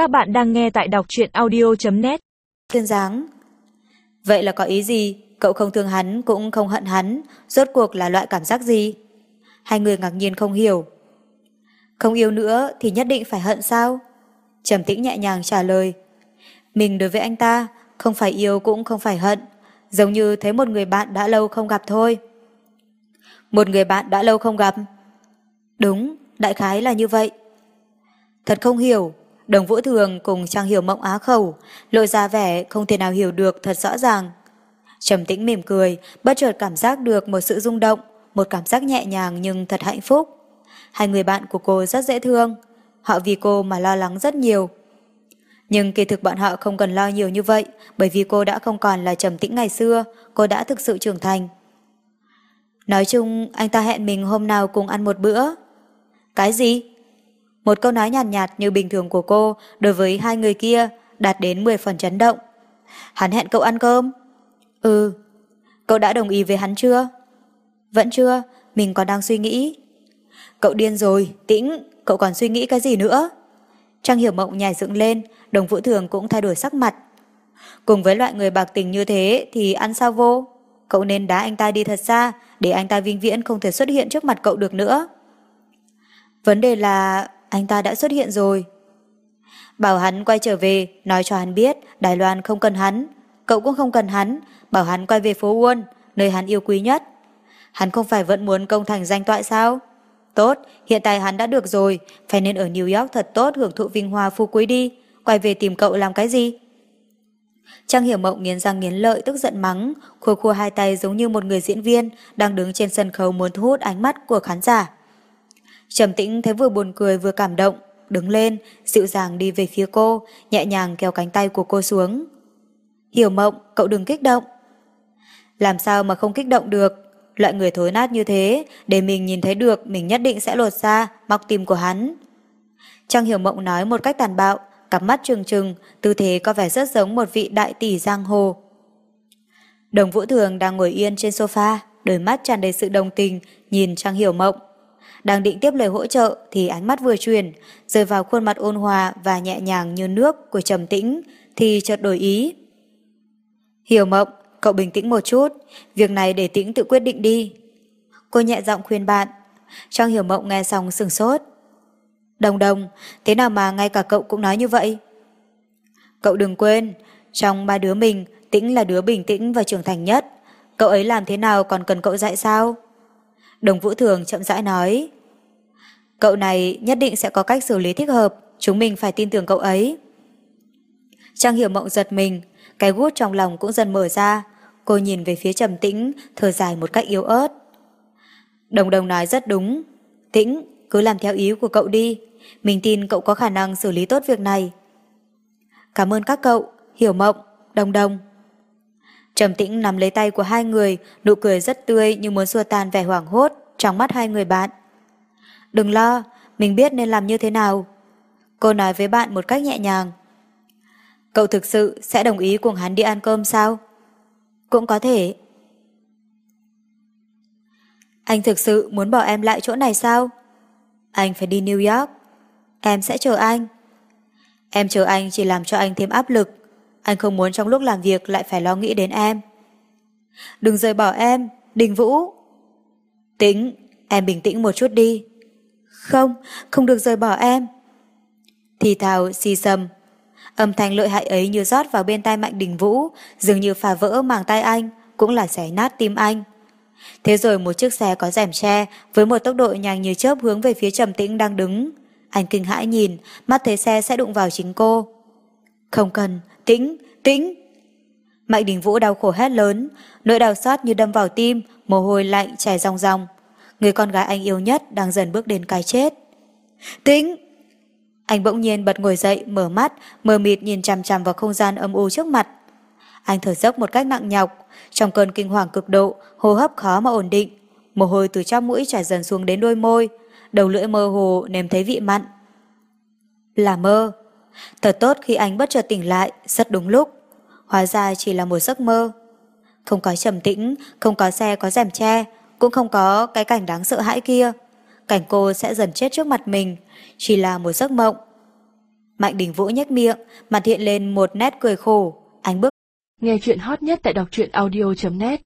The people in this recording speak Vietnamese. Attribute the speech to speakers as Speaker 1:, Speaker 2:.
Speaker 1: Các bạn đang nghe tại đọc truyện audio.net
Speaker 2: Tuyên dáng Vậy là có ý gì? Cậu không thương hắn cũng không hận hắn. Rốt cuộc là loại cảm giác gì? Hai người ngạc nhiên không hiểu. Không yêu nữa thì nhất định phải hận sao? Trầm tĩnh nhẹ nhàng trả lời. Mình đối với anh ta Không phải yêu cũng không phải hận. Giống như thấy một người bạn đã lâu không gặp thôi. Một người bạn đã lâu không gặp? Đúng, đại khái là như vậy. Thật không hiểu. Đồng Vũ Thường cùng Trang Hiểu Mộng á khẩu, lộ ra vẻ không thể nào hiểu được thật rõ ràng. Trầm tĩnh mỉm cười, bất chợt cảm giác được một sự rung động, một cảm giác nhẹ nhàng nhưng thật hạnh phúc. Hai người bạn của cô rất dễ thương, họ vì cô mà lo lắng rất nhiều. Nhưng kỳ thực bọn họ không cần lo nhiều như vậy, bởi vì cô đã không còn là trầm tĩnh ngày xưa, cô đã thực sự trưởng thành. Nói chung, anh ta hẹn mình hôm nào cùng ăn một bữa. Cái gì? Một câu nói nhàn nhạt, nhạt như bình thường của cô đối với hai người kia đạt đến 10 phần chấn động. Hắn hẹn cậu ăn cơm? Ừ. Cậu đã đồng ý với hắn chưa? Vẫn chưa, mình còn đang suy nghĩ. Cậu điên rồi, tĩnh, cậu còn suy nghĩ cái gì nữa? Trang hiểu mộng nhảy dựng lên, đồng vũ thường cũng thay đổi sắc mặt. Cùng với loại người bạc tình như thế thì ăn sao vô? Cậu nên đá anh ta đi thật xa, để anh ta vinh viễn không thể xuất hiện trước mặt cậu được nữa. Vấn đề là anh ta đã xuất hiện rồi. Bảo hắn quay trở về, nói cho hắn biết Đài Loan không cần hắn, cậu cũng không cần hắn, bảo hắn quay về phố Uôn, nơi hắn yêu quý nhất. Hắn không phải vẫn muốn công thành danh toại sao? Tốt, hiện tại hắn đã được rồi, phải nên ở New York thật tốt hưởng thụ vinh hoa phú quý đi, quay về tìm cậu làm cái gì? Trang Hiểu Mộng nghiến răng nghiến lợi tức giận mắng, khua khua hai tay giống như một người diễn viên đang đứng trên sân khấu muốn thu hút ánh mắt của khán giả. Trầm tĩnh thấy vừa buồn cười vừa cảm động, đứng lên, dịu dàng đi về phía cô, nhẹ nhàng kéo cánh tay của cô xuống. Hiểu mộng, cậu đừng kích động. Làm sao mà không kích động được, loại người thối nát như thế, để mình nhìn thấy được mình nhất định sẽ lột ra, móc tim của hắn. Trang Hiểu Mộng nói một cách tàn bạo, cặp mắt trừng trừng, tư thế có vẻ rất giống một vị đại tỷ giang hồ. Đồng Vũ Thường đang ngồi yên trên sofa, đôi mắt tràn đầy sự đồng tình, nhìn Trang Hiểu Mộng. Đang định tiếp lời hỗ trợ thì ánh mắt vừa truyền, rơi vào khuôn mặt ôn hòa và nhẹ nhàng như nước của trầm tĩnh, thì chợt đổi ý. Hiểu mộng, cậu bình tĩnh một chút, việc này để tĩnh tự quyết định đi. Cô nhẹ giọng khuyên bạn. Trang hiểu mộng nghe xong sừng sốt. Đồng đồng, thế nào mà ngay cả cậu cũng nói như vậy? Cậu đừng quên, trong ba đứa mình, tĩnh là đứa bình tĩnh và trưởng thành nhất. Cậu ấy làm thế nào còn cần cậu dạy sao? Đồng Vũ Thường chậm rãi nói. Cậu này nhất định sẽ có cách xử lý thích hợp, chúng mình phải tin tưởng cậu ấy. Trang hiểu mộng giật mình, cái gút trong lòng cũng dần mở ra. Cô nhìn về phía trầm tĩnh, thở dài một cách yếu ớt. Đồng đồng nói rất đúng. Tĩnh, cứ làm theo ý của cậu đi. Mình tin cậu có khả năng xử lý tốt việc này. Cảm ơn các cậu, hiểu mộng, đồng đồng. Trầm tĩnh nắm lấy tay của hai người, nụ cười rất tươi như muốn xua tan vẻ hoảng hốt trong mắt hai người bạn. Đừng lo, mình biết nên làm như thế nào. Cô nói với bạn một cách nhẹ nhàng. Cậu thực sự sẽ đồng ý cùng hắn đi ăn cơm sao? Cũng có thể. Anh thực sự muốn bỏ em lại chỗ này sao? Anh phải đi New York. Em sẽ chờ anh. Em chờ anh chỉ làm cho anh thêm áp lực. Anh không muốn trong lúc làm việc lại phải lo nghĩ đến em. Đừng rời bỏ em, Đình Vũ. Tĩnh, em bình tĩnh một chút đi. Không, không được rời bỏ em. Thì thào xì sầm. Âm thanh lợi hại ấy như rót vào bên tai Mạnh Đình Vũ, dường như phá vỡ màng tay anh, cũng là xé nát tim anh. Thế rồi một chiếc xe có rèm che với một tốc độ nhanh như chớp hướng về phía Trầm Tĩnh đang đứng. Anh kinh hãi nhìn, mắt thấy xe sẽ đụng vào chính cô. Không cần, tĩnh, tĩnh. Mạnh Đình Vũ đau khổ hét lớn, nỗi đau xót như đâm vào tim, mồ hôi lạnh chảy ròng ròng. Người con gái anh yêu nhất đang dần bước đến cái chết. Tĩnh! Anh bỗng nhiên bật ngồi dậy, mở mắt, mờ mịt nhìn chằm chằm vào không gian âm u trước mặt. Anh thở dốc một cách nặng nhọc, trong cơn kinh hoàng cực độ, hô hấp khó mà ổn định. Mồ hôi từ trong mũi chảy dần xuống đến đôi môi, đầu lưỡi mơ hồ nếm thấy vị mặn. Là mơ. Thật tốt khi anh bất chợt tỉnh lại, rất đúng lúc. Hóa ra chỉ là một giấc mơ. Không có trầm tĩnh, không có xe có rèm che, cũng không có cái cảnh đáng sợ hãi kia. Cảnh cô sẽ dần chết trước mặt mình, chỉ là một giấc mộng. Mạnh Đình Vũ nhếch miệng, mặt hiện lên một nét cười khổ. Anh bước.
Speaker 1: Nghe chuyện hot nhất tại đọc truyện audio.net